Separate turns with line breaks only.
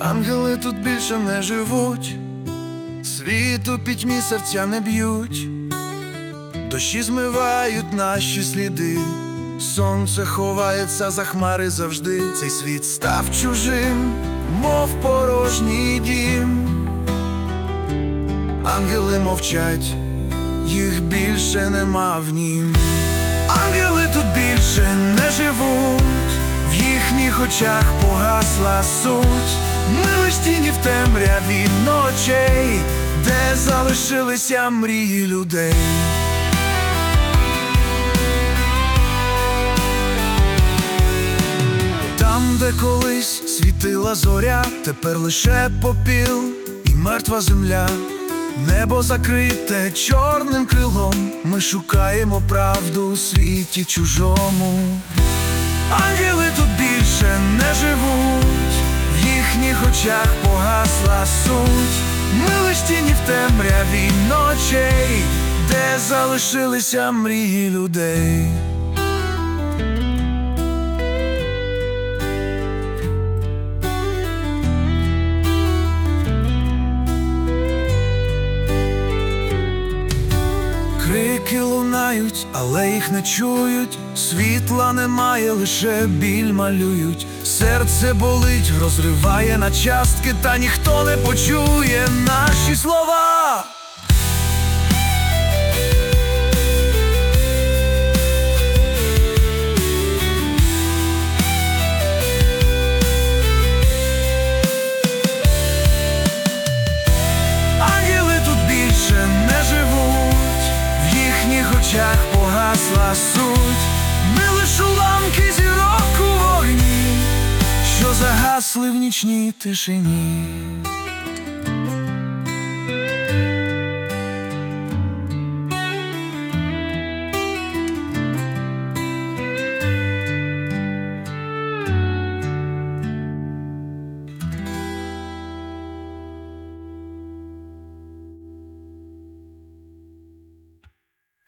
Ангели тут більше не живуть, світу пітьмі серця не б'ють, дощі змивають наші сліди, сонце ховається за хмари завжди. Цей світ став чужим, мов порожній дім. Ангели мовчать, їх більше нема в нім. Ангели тут більше не живуть, в їхніх очах погасла суть. Ми лиш тіні в темряві ночей, де залишилися мрії людей. Там, де колись світила зоря, тепер лише попіл і мертва земля. Небо закрите чорним крилом, ми шукаємо правду у світі чужому. Ангели тут більше не живуть, в їхніх очах погасла суть. Ми лиш тіні в темряві ночей, де залишилися мрії людей. Крики лунають, але їх не чують. Світла немає, лише біль малюють. Серце болить, розриває на частки, та ніхто не почує наші слова. Погасла суть. Ми лиш уламки зірок у вогні, що загасли в нічній тишині.